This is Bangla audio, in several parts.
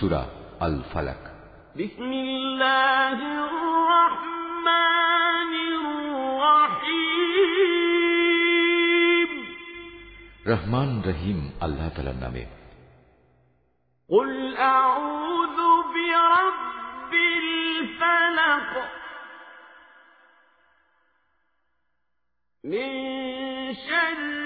سورة الفلق بسم الله الرحمن الرحيم রহমান রহিম আল্লাহ তালার নামে قل أعوذ برب الفلق من شر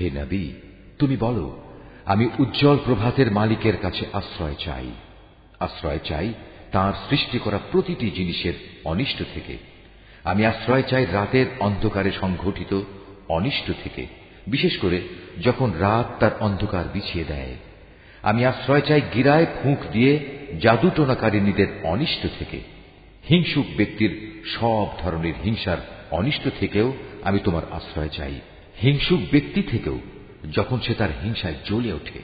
হে নবী তুমি বলো আমি উজ্জ্বল প্রভাতের মালিকের কাছে আশ্রয় চাই আশ্রয় চাই তার সৃষ্টি করা প্রতিটি জিনিসের অনিষ্ট থেকে আমি আশ্রয় চাই রাতের অন্ধকারে সংঘটিত অনিষ্ট থেকে বিশেষ করে যখন রাত তার অন্ধকার বিছিয়ে দেয় আমি আশ্রয় চাই গিরায় ফুঁক দিয়ে জাদুটোনাকারিনীদের অনিষ্ট থেকে হিংসুক ব্যক্তির সব ধরনের হিংসার অনিষ্ট থেকেও আমি তোমার আশ্রয় চাই হিংসুক ব্যক্তি থেকেও যখন সে তার হিংসায় জ্বলে ওঠে